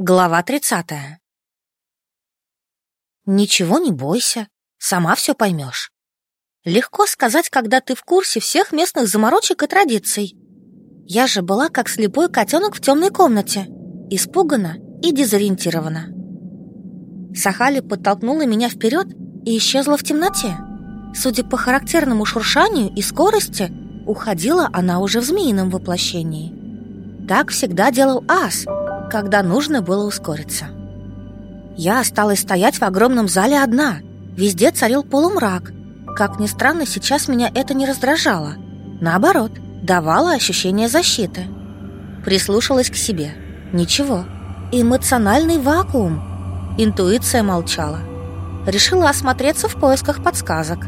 Глава 30. Ничего не бойся, сама все поймешь. Легко сказать, когда ты в курсе всех местных заморочек и традиций. Я же была как слепой котенок в темной комнате, испугана и дезориентирована. Сахали подтолкнула меня вперед и исчезла в темноте. Судя по характерному шуршанию и скорости, уходила она уже в змеином воплощении. Так всегда делал ас — когда нужно было ускориться. Я осталась стоять в огромном зале одна. Везде царил полумрак. Как ни странно, сейчас меня это не раздражало. Наоборот, давало ощущение защиты. Прислушалась к себе. Ничего. Эмоциональный вакуум. Интуиция молчала. Решила осмотреться в поисках подсказок.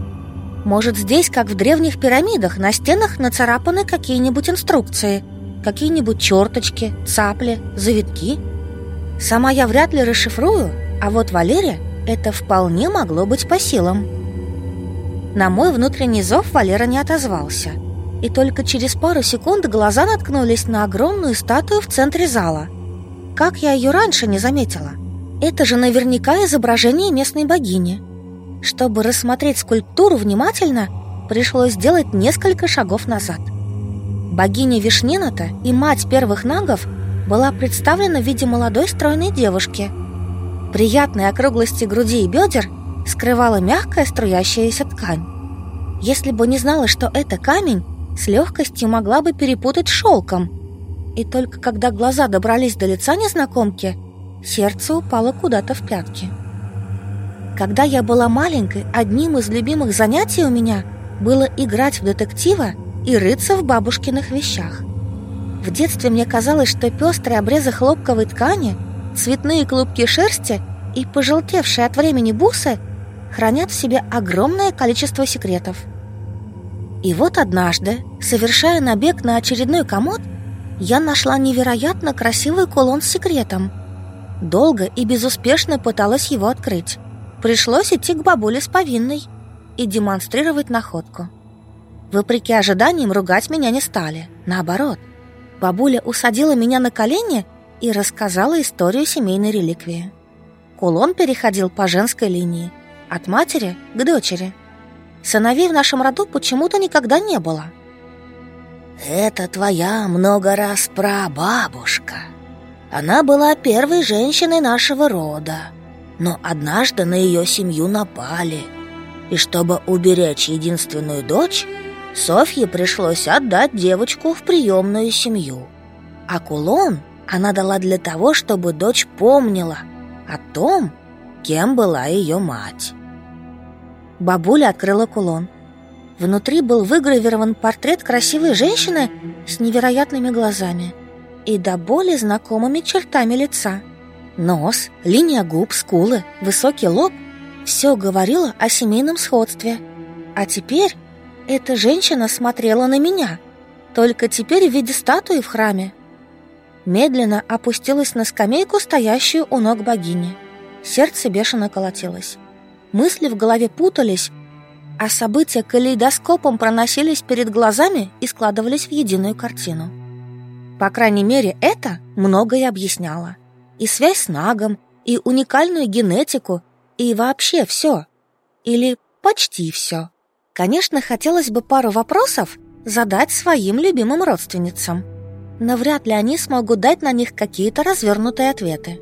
Может, здесь, как в древних пирамидах, на стенах нацарапаны какие-нибудь инструкции – какие-нибудь черточки, цапли, завитки. Сама я вряд ли расшифрую, а вот Валере это вполне могло быть по силам. На мой внутренний зов Валера не отозвался. И только через пару секунд глаза наткнулись на огромную статую в центре зала. Как я ее раньше не заметила? Это же наверняка изображение местной богини. Чтобы рассмотреть скульптуру внимательно, пришлось сделать несколько шагов назад – Богиня Вишнената и мать первых нагов была представлена в виде молодой стройной девушки. Приятной округлости груди и бедер скрывала мягкая струящаяся ткань. Если бы не знала, что это камень, с легкостью могла бы перепутать шелком. И только когда глаза добрались до лица незнакомки, сердце упало куда-то в пятки. Когда я была маленькой, одним из любимых занятий у меня было играть в детектива и рыться в бабушкиных вещах. В детстве мне казалось, что пестрые обрезы хлопковой ткани, цветные клубки шерсти и пожелтевшие от времени бусы хранят в себе огромное количество секретов. И вот однажды, совершая набег на очередной комод, я нашла невероятно красивый кулон с секретом. Долго и безуспешно пыталась его открыть. Пришлось идти к бабуле с повинной и демонстрировать находку. Вопреки ожиданиям, ругать меня не стали. Наоборот, бабуля усадила меня на колени и рассказала историю семейной реликвии. Кулон переходил по женской линии, от матери к дочери. Сыновей в нашем роду почему-то никогда не было. «Это твоя много раз прабабушка. Она была первой женщиной нашего рода, но однажды на ее семью напали. И чтобы уберечь единственную дочь, Софье пришлось отдать девочку в приемную семью. А кулон она дала для того, чтобы дочь помнила о том, кем была ее мать. Бабуля открыла кулон. Внутри был выгравирован портрет красивой женщины с невероятными глазами и до боли знакомыми чертами лица. Нос, линия губ, скулы, высокий лоб – все говорило о семейном сходстве. А теперь эта женщина смотрела на меня, только теперь в виде статуи в храме. Медленно опустилась на скамейку, стоящую у ног богини. Сердце бешено колотилось. Мысли в голове путались, а события калейдоскопом проносились перед глазами и складывались в единую картину. По крайней мере, это многое объясняло. И связь с Нагом, и уникальную генетику, и вообще все. Или почти все. Конечно, хотелось бы пару вопросов задать своим любимым родственницам, но вряд ли они смогут дать на них какие-то развернутые ответы.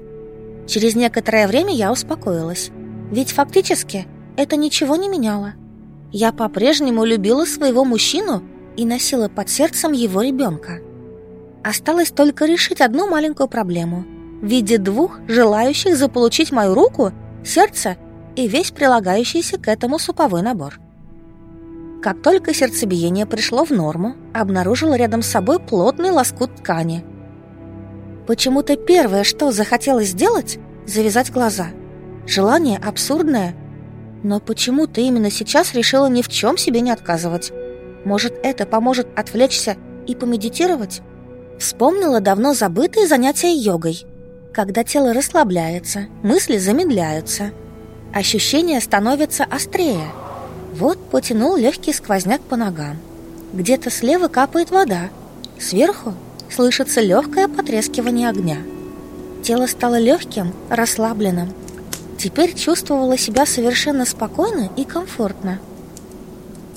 Через некоторое время я успокоилась, ведь фактически это ничего не меняло. Я по-прежнему любила своего мужчину и носила под сердцем его ребенка. Осталось только решить одну маленькую проблему в виде двух желающих заполучить мою руку, сердце и весь прилагающийся к этому суповой набор. Как только сердцебиение пришло в норму, обнаружила рядом с собой плотный лоскут ткани. Почему-то первое, что захотелось сделать, завязать глаза. Желание абсурдное, но почему-то именно сейчас решила ни в чем себе не отказывать. Может, это поможет отвлечься и помедитировать? Вспомнила давно забытые занятия йогой. Когда тело расслабляется, мысли замедляются. Ощущения становятся острее – вот потянул легкий сквозняк по ногам. Где-то слева капает вода. Сверху слышится легкое потрескивание огня. Тело стало легким, расслабленным. Теперь чувствовала себя совершенно спокойно и комфортно.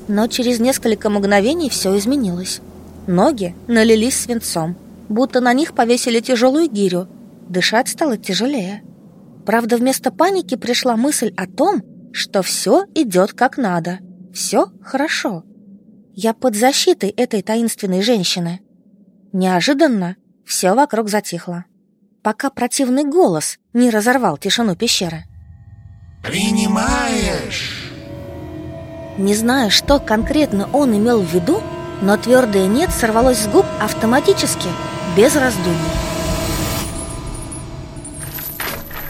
Но через несколько мгновений все изменилось. Ноги налились свинцом, будто на них повесили тяжелую гирю. Дышать стало тяжелее. Правда, вместо паники пришла мысль о том, что все идет как надо, все хорошо. Я под защитой этой таинственной женщины. Неожиданно все вокруг затихло, пока противный голос не разорвал тишину пещеры. «Принимаешь?» Не знаю, что конкретно он имел в виду, но твердое «нет» сорвалось с губ автоматически, без раздумий.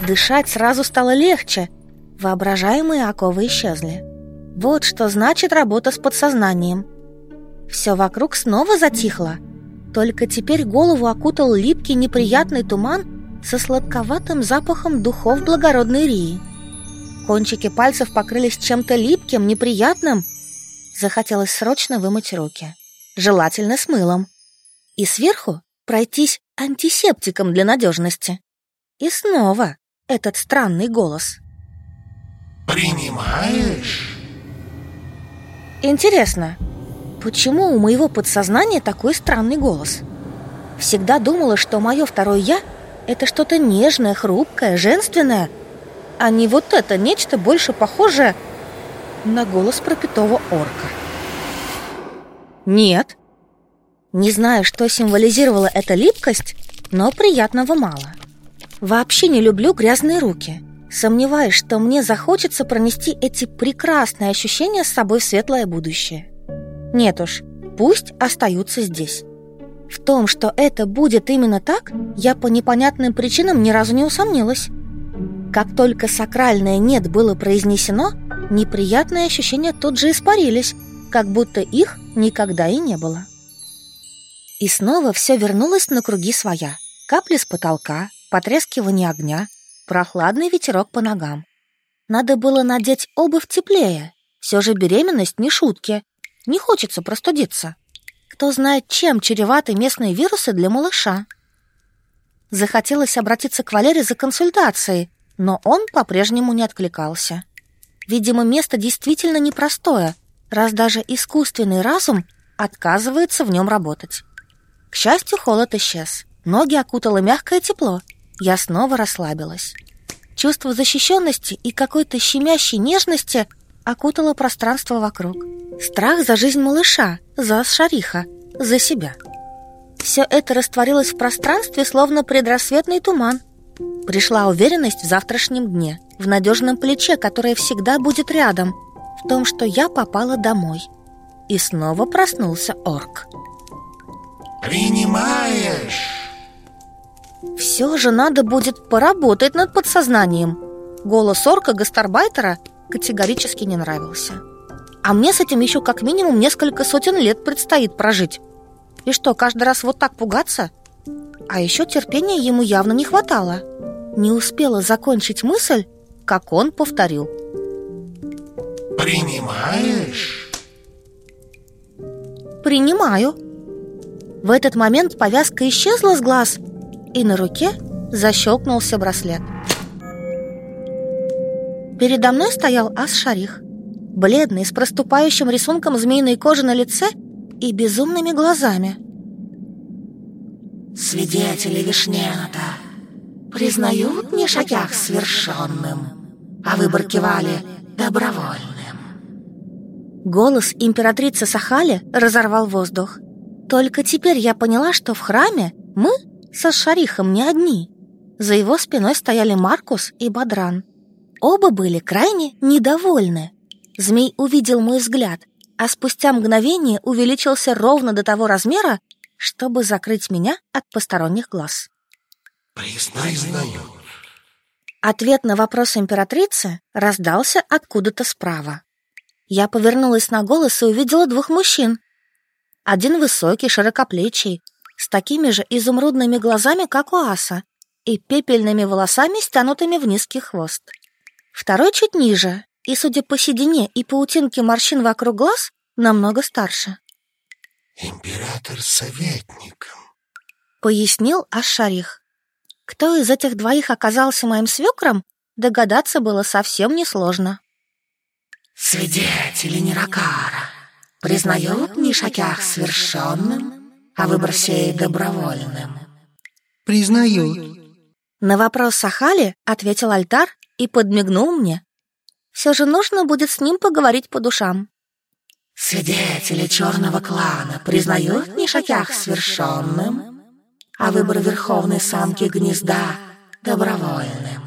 Дышать сразу стало легче, воображаемые оковы исчезли. Вот что значит работа с подсознанием. Все вокруг снова затихло, только теперь голову окутал липкий неприятный туман со сладковатым запахом духов благородной Рии. Кончики пальцев покрылись чем-то липким, неприятным. Захотелось срочно вымыть руки желательно с мылом. И сверху пройтись антисептиком для надежности. И снова этот странный голос. «Принимаешь?» Интересно, почему у моего подсознания такой странный голос? Всегда думала, что мое второе «я» — это что-то нежное, хрупкое, женственное, а не вот это нечто больше похожее на голос пропитого орка. Нет. Не знаю, что символизировала эта липкость, но приятного мало. Вообще не люблю грязные руки. Сомневаюсь, что мне захочется пронести эти прекрасные ощущения с собой в светлое будущее. Нет уж, пусть остаются здесь. В том, что это будет именно так, я по непонятным причинам ни разу не усомнилась. Как только сакральное «нет» было произнесено, неприятные ощущения тут же испарились, как будто их никогда и не было. И снова все вернулось на круги своя. Капли с потолка, потрескивание огня, прохладный ветерок по ногам. Надо было надеть обувь теплее. Все же беременность не шутки. Не хочется простудиться. Кто знает, чем чреваты местные вирусы для малыша. Захотелось обратиться к Валере за консультацией, но он по-прежнему не откликался. Видимо, место действительно непростое, раз даже искусственный разум отказывается в нем работать. К счастью, холод исчез. Ноги окутало мягкое тепло. Я снова расслабилась. Чувство защищенности и какой-то щемящей нежности окутало пространство вокруг. Страх за жизнь малыша, за Шариха, за себя. Все это растворилось в пространстве, словно предрассветный туман. Пришла уверенность в завтрашнем дне, в надежном плече, которое всегда будет рядом – в том, что я попала домой. И снова проснулся орк. «Принимаешь?» Все же надо будет поработать над подсознанием. Голос орка гастарбайтера категорически не нравился. А мне с этим еще как минимум несколько сотен лет предстоит прожить. И что, каждый раз вот так пугаться? А еще терпения ему явно не хватало. Не успела закончить мысль, как он повторил – Принимаешь? Принимаю. В этот момент повязка исчезла с глаз, и на руке защелкнулся браслет. Передо мной стоял ас-шарих, бледный, с проступающим рисунком змеиной кожи на лице и безумными глазами. Свидетели Вишнената признают Нишакях свершенным, а выбор Кивали добровольным. Голос императрицы Сахали разорвал воздух. Только теперь я поняла, что в храме мы со Шарихом не одни. За его спиной стояли Маркус и Бадран. Оба были крайне недовольны. Змей увидел мой взгляд, а спустя мгновение увеличился ровно до того размера, чтобы закрыть меня от посторонних глаз. Признаю. Ответ на вопрос императрицы раздался откуда-то справа. Я повернулась на голос и увидела двух мужчин. Один высокий, широкоплечий, с такими же изумрудными глазами, как у аса, и пепельными волосами, стянутыми в низкий хвост. Второй чуть ниже, и, судя по седине и паутинке морщин вокруг глаз, намного старше. «Император советником», — пояснил Ашарих. Кто из этих двоих оказался моим свекром, догадаться было совсем несложно. Свидетели Неракара признают Нишакях совершенным, а выбор сей добровольным. Признают. На вопрос Сахали ответил Альтар и подмигнул мне. Все же нужно будет с ним поговорить по душам. Свидетели черного клана признают Нишакях совершенным, а выбор верховной самки гнезда добровольным.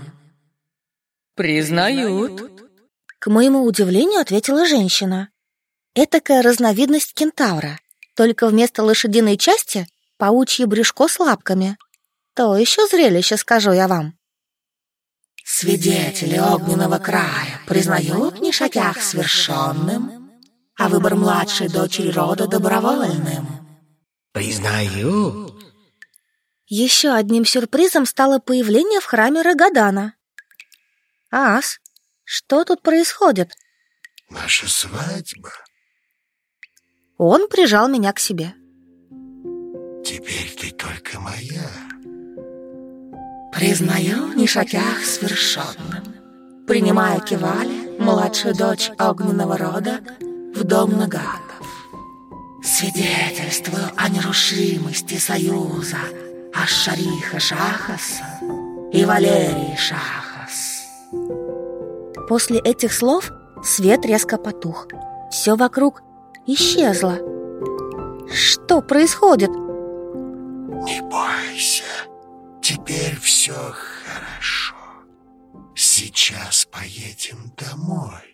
Признают. К моему удивлению ответила женщина. Этакая разновидность кентавра, только вместо лошадиной части паучье брюшко с лапками. То еще зрелище, скажу я вам. Свидетели огненного края признают Нишакях совершенным, а выбор младшей дочери рода добровольным. Признаю. Еще одним сюрпризом стало появление в храме Рагадана. Ас, что тут происходит? Наша свадьба. Он прижал меня к себе. Теперь ты только моя. Признаю Нишакях совершенным. Принимаю Кивали, младшую дочь огненного рода, в дом Нагатов. Свидетельствую о нерушимости союза Ашариха Шахаса и Валерии Шахас. После этих слов свет резко потух. Все вокруг исчезло. Что происходит? Не бойся. Теперь все хорошо. Сейчас поедем домой.